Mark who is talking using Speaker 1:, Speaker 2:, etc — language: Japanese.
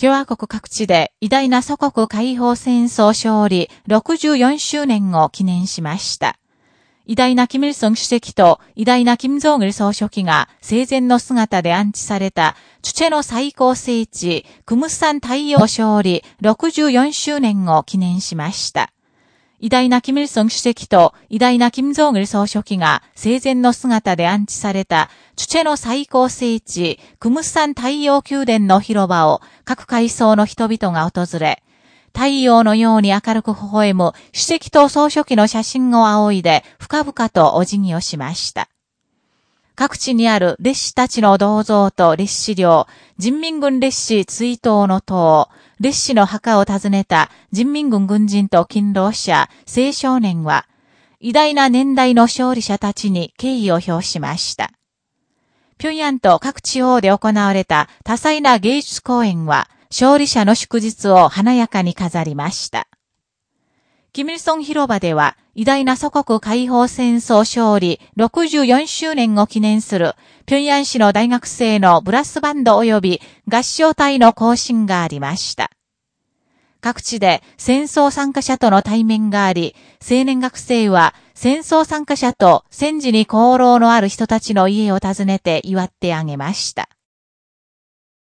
Speaker 1: 共和国各地で偉大な祖国解放戦争勝利64周年を記念しました。偉大なキム・イルソン主席と偉大なキム・ジョン・ル総書記が生前の姿で安置された、チュチェの最高聖地、クムスサン太陽勝利64周年を記念しました。偉大なキム・イルソン主席と偉大なキム・ジョン・ル総書記が生前の姿で安置された、チュチェの最高聖地、クムスサン太陽宮殿の広場を各階層の人々が訪れ、太陽のように明るく微笑む主席と総書記の写真を仰いで深々とお辞儀をしました。各地にある列士たちの銅像と列士領、人民軍列士追悼の塔、列士の墓を訪ねた人民軍軍人と勤労者、青少年は、偉大な年代の勝利者たちに敬意を表しました。平壌と各地方で行われた多彩な芸術公演は、勝利者の祝日を華やかに飾りました。キミルソン広場では、偉大な祖国解放戦争勝利64周年を記念する、平壌市の大学生のブラスバンド及び合唱隊の行進がありました。各地で戦争参加者との対面があり、青年学生は戦争参加者と戦時に功労のある人たちの家を訪ねて祝ってあげました。